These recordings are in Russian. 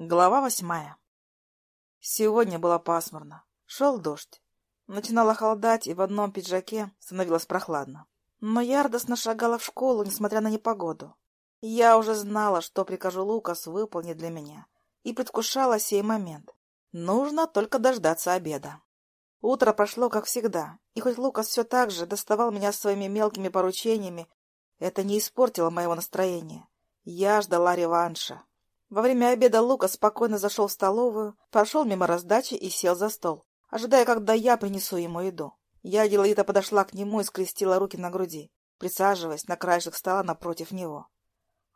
Глава восьмая. Сегодня было пасмурно. Шел дождь. Начинало холодать, и в одном пиджаке становилось прохладно. Но я радостно шагала в школу, несмотря на непогоду. Я уже знала, что прикажу Лукас выполнить для меня, и предвкушала сей момент. Нужно только дождаться обеда. Утро прошло, как всегда, и хоть Лукас все так же доставал меня своими мелкими поручениями, это не испортило моего настроения. Я ждала реванша. Во время обеда Лука спокойно зашел в столовую, прошел мимо раздачи и сел за стол, ожидая, когда я принесу ему еду. Я деловито подошла к нему и скрестила руки на груди, присаживаясь на краешек стола напротив него.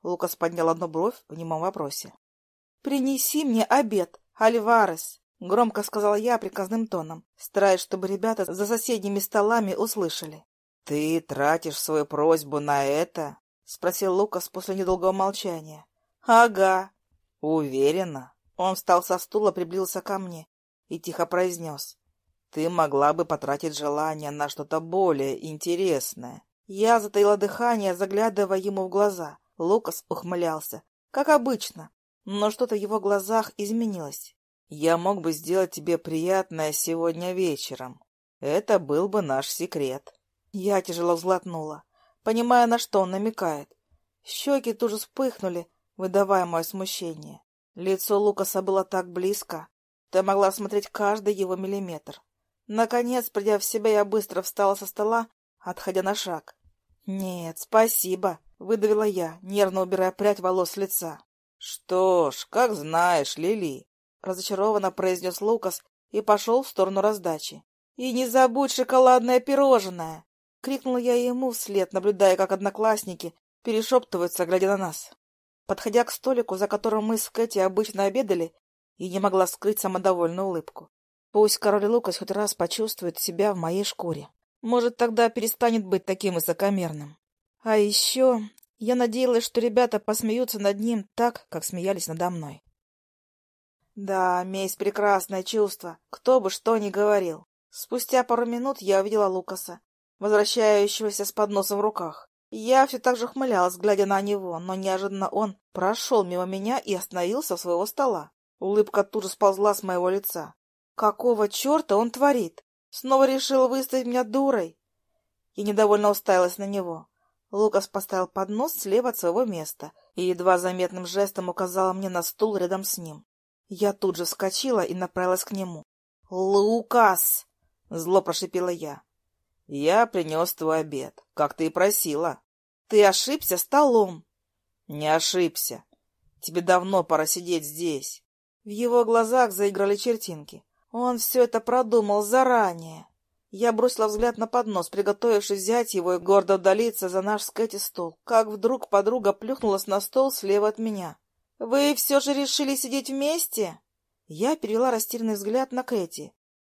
Лукас поднял одну бровь в немом вопросе. — Принеси мне обед, Альварес! — громко сказала я приказным тоном, стараясь, чтобы ребята за соседними столами услышали. — Ты тратишь свою просьбу на это? — спросил Лукас после недолгого молчания. — Ага, Уверена. Он встал со стула, приблизился ко мне и тихо произнес. Ты могла бы потратить желание на что-то более интересное. Я затаила дыхание, заглядывая ему в глаза. Лукас ухмылялся, как обычно, но что-то в его глазах изменилось. Я мог бы сделать тебе приятное сегодня вечером. Это был бы наш секрет. Я тяжело взглотнула, понимая, на что он намекает. Щеки тут же вспыхнули, выдавая мое смущение. Лицо Лукаса было так близко, я могла смотреть каждый его миллиметр. Наконец, придя в себя, я быстро встала со стола, отходя на шаг. — Нет, спасибо, — выдавила я, нервно убирая прядь волос с лица. — Что ж, как знаешь, Лили, — разочарованно произнес Лукас и пошел в сторону раздачи. — И не забудь шоколадное пирожное! — крикнула я ему вслед, наблюдая, как одноклассники перешептываются, глядя на нас. Подходя к столику, за которым мы с Кэти обычно обедали, и не могла скрыть самодовольную улыбку. Пусть король Лукас хоть раз почувствует себя в моей шкуре. Может, тогда перестанет быть таким высокомерным. А еще я надеялась, что ребята посмеются над ним так, как смеялись надо мной. Да, месть — прекрасное чувство, кто бы что ни говорил. Спустя пару минут я увидела Лукаса, возвращающегося с подносом в руках. Я все так же ухмылялась, глядя на него, но неожиданно он прошел мимо меня и остановился у своего стола. Улыбка тут же сползла с моего лица. Какого черта он творит? Снова решил выставить меня дурой? Я недовольно уставилась на него. Лукас поставил поднос слева от своего места и едва заметным жестом указала мне на стул рядом с ним. Я тут же вскочила и направилась к нему. «Лукас!» — зло прошипела я. «Я принес твой обед, как ты и просила». «Ты ошибся столом». «Не ошибся. Тебе давно пора сидеть здесь». В его глазах заиграли чертинки. Он все это продумал заранее. Я бросила взгляд на поднос, приготовившись взять его и гордо удалиться за наш с стол. Как вдруг подруга плюхнулась на стол слева от меня. «Вы все же решили сидеть вместе?» Я перевела растерянный взгляд на Кэти.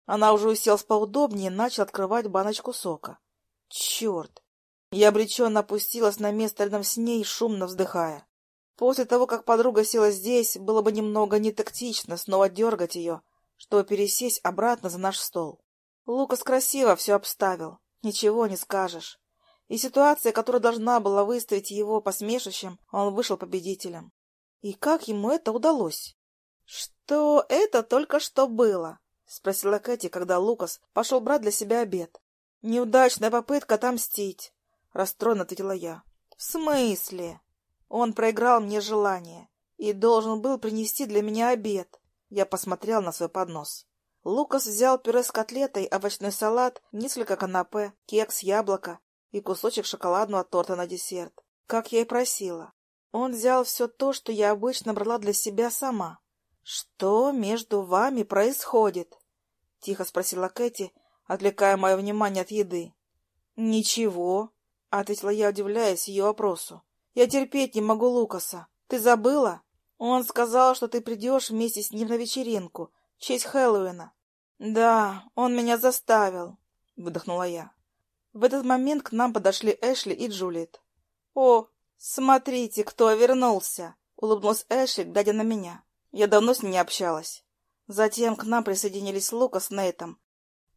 Она уже уселась поудобнее и начала открывать баночку сока. Черт! Я обреченно опустилась на место рядом с ней, шумно вздыхая. После того, как подруга села здесь, было бы немного нетактично снова дергать ее, чтобы пересесть обратно за наш стол. Лукас красиво все обставил, ничего не скажешь. И ситуация, которая должна была выставить его посмешищем, он вышел победителем. И как ему это удалось? Что это только что было? — спросила Кэти, когда Лукас пошел брать для себя обед. — Неудачная попытка отомстить, — расстроенно ответила я. — В смысле? Он проиграл мне желание и должен был принести для меня обед. Я посмотрел на свой поднос. Лукас взял пюре с котлетой, овощной салат, несколько канапе, кекс, яблоко и кусочек шоколадного торта на десерт, как я и просила. Он взял все то, что я обычно брала для себя сама. «Что между вами происходит?» — тихо спросила Кэти, отвлекая мое внимание от еды. «Ничего», — ответила я, удивляясь ее вопросу. «Я терпеть не могу Лукаса. Ты забыла? Он сказал, что ты придешь вместе с ним на вечеринку в честь Хэллоуина». «Да, он меня заставил», — выдохнула я. В этот момент к нам подошли Эшли и Джулиет. «О, смотрите, кто вернулся!» — улыбнулась Эшли, глядя на меня. Я давно с ней не общалась. Затем к нам присоединились Лука с Нейтом.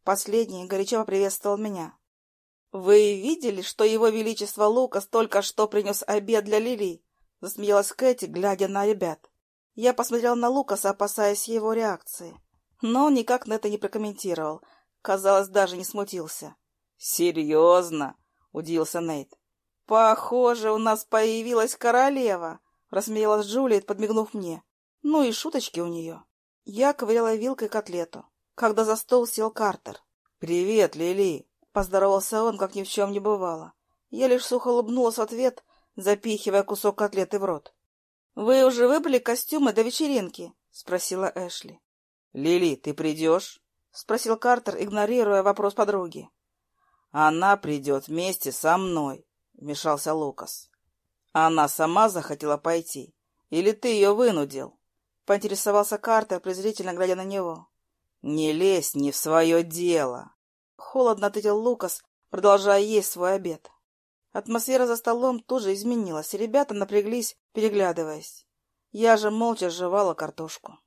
Последний горячо поприветствовал меня. «Вы видели, что его величество Лукас только что принес обед для Лили?» Засмеялась Кэти, глядя на ребят. Я посмотрел на Лукаса, опасаясь его реакции. Но он никак на это не прокомментировал. Казалось, даже не смутился. «Серьезно?» — удивился Нейт. «Похоже, у нас появилась королева», — рассмеялась Джулиет, подмигнув мне. Ну и шуточки у нее. Я ковыряла вилкой котлету, когда за стол сел Картер. «Привет, Лили!» — поздоровался он, как ни в чем не бывало. Я лишь сухо улыбнулась в ответ, запихивая кусок котлеты в рот. «Вы уже выбрали костюмы до вечеринки?» — спросила Эшли. «Лили, ты придешь?» — спросил Картер, игнорируя вопрос подруги. «Она придет вместе со мной», — вмешался Лукас. «Она сама захотела пойти? Или ты ее вынудил?» — поинтересовался Картер, презрительно глядя на него. «Не лезь не в свое дело!» — холодно ответил Лукас, продолжая есть свой обед. Атмосфера за столом тоже изменилась, и ребята напряглись, переглядываясь. Я же молча жевала картошку.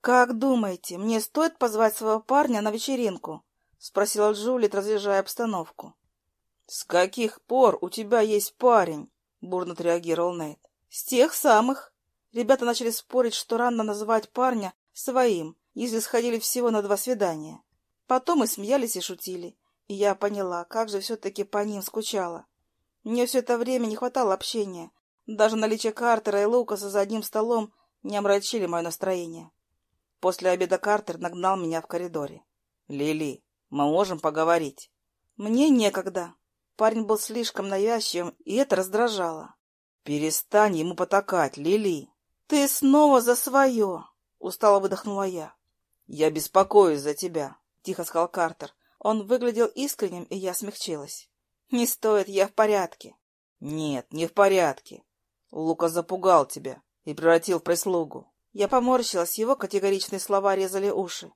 «Как думаете, мне стоит позвать своего парня на вечеринку?» — спросила Джулит, разъезжая обстановку. «С каких пор у тебя есть парень?» — бурно отреагировал Нейт. «С тех самых». Ребята начали спорить, что рано называть парня своим, если сходили всего на два свидания. Потом и смеялись, и шутили. И я поняла, как же все-таки по ним скучала. Мне все это время не хватало общения. Даже наличие Картера и Лукаса за одним столом не омрачили мое настроение. После обеда Картер нагнал меня в коридоре. «Лили, мы можем поговорить?» «Мне некогда». Парень был слишком навязчивым, и это раздражало. «Перестань ему потакать, Лили!» «Ты снова за свое!» — устало выдохнула я. «Я беспокоюсь за тебя», — тихо сказал Картер. Он выглядел искренним, и я смягчилась. «Не стоит, я в порядке». «Нет, не в порядке. Лука запугал тебя и превратил в прислугу. Я поморщилась, его категоричные слова резали уши.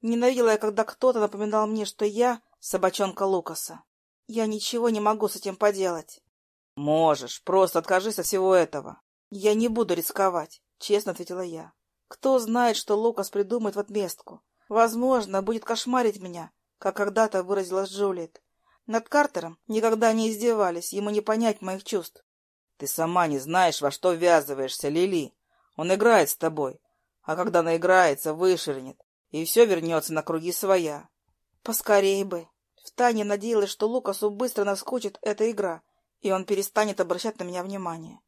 Ненавидела я, когда кто-то напоминал мне, что я собачонка Лукаса. Я ничего не могу с этим поделать. Можешь, просто откажись от всего этого. Я не буду рисковать, честно ответила я. Кто знает, что Лукас придумает в отместку. Возможно, будет кошмарить меня, как когда-то выразилась Джулиет. Над Картером никогда не издевались, ему не понять моих чувств. Ты сама не знаешь, во что ввязываешься, Лили. Он играет с тобой, а когда наиграется, вышвырнет, и все вернется на круги своя. Поскорей бы. Втайне надеялась, что Лукасу быстро наскучит эта игра, и он перестанет обращать на меня внимание.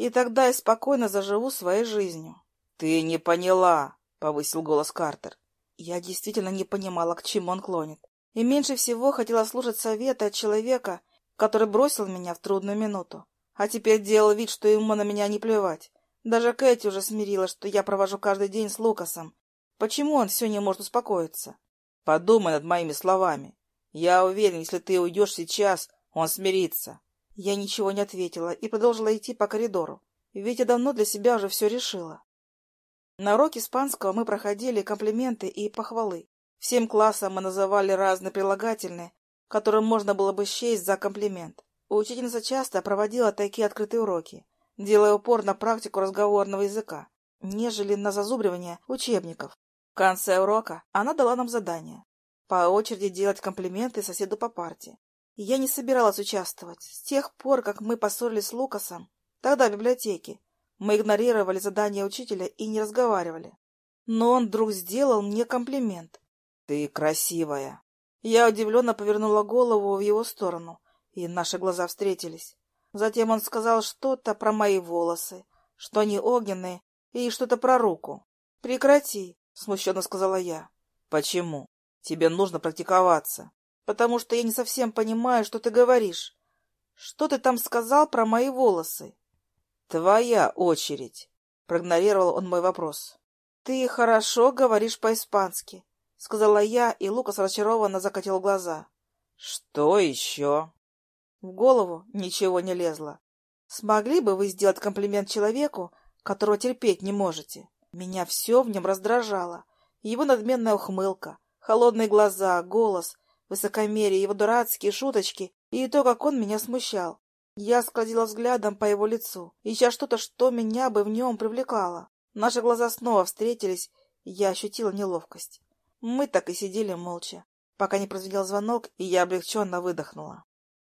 И тогда я спокойно заживу своей жизнью. — Ты не поняла, — повысил голос Картер. Я действительно не понимала, к чему он клонит. И меньше всего хотела слушать совета от человека, который бросил меня в трудную минуту, а теперь делал вид, что ему на меня не плевать. Даже Кэти уже смирилась, что я провожу каждый день с Лукасом. Почему он все не может успокоиться? Подумай над моими словами. Я уверен, если ты уйдешь сейчас, он смирится. Я ничего не ответила и продолжила идти по коридору. Ведь я давно для себя уже все решила. На уроке испанского мы проходили комплименты и похвалы. Всем классам мы называли разные прилагательные, которые можно было бы счесть за комплимент. Учительница часто проводила такие открытые уроки делая упор на практику разговорного языка, нежели на зазубривание учебников. В конце урока она дала нам задание по очереди делать комплименты соседу по парте. Я не собиралась участвовать. С тех пор, как мы поссорились с Лукасом, тогда в библиотеке, мы игнорировали задание учителя и не разговаривали. Но он вдруг сделал мне комплимент. «Ты красивая!» Я удивленно повернула голову в его сторону, и наши глаза встретились. Затем он сказал что-то про мои волосы, что они огненные, и что-то про руку. — Прекрати, — смущенно сказала я. — Почему? Тебе нужно практиковаться. — Потому что я не совсем понимаю, что ты говоришь. Что ты там сказал про мои волосы? — Твоя очередь, — проигнорировал он мой вопрос. — Ты хорошо говоришь по-испански, — сказала я, и Лукас разочарованно закатил глаза. — Что еще? В голову ничего не лезло. Смогли бы вы сделать комплимент человеку, которого терпеть не можете? Меня все в нем раздражало. Его надменная ухмылка, холодные глаза, голос, высокомерие, его дурацкие шуточки и то, как он меня смущал. Я скользила взглядом по его лицу, ища что-то, что меня бы в нем привлекало. Наши глаза снова встретились, я ощутила неловкость. Мы так и сидели молча, пока не прозвенел звонок, и я облегченно выдохнула.